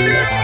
Yeah.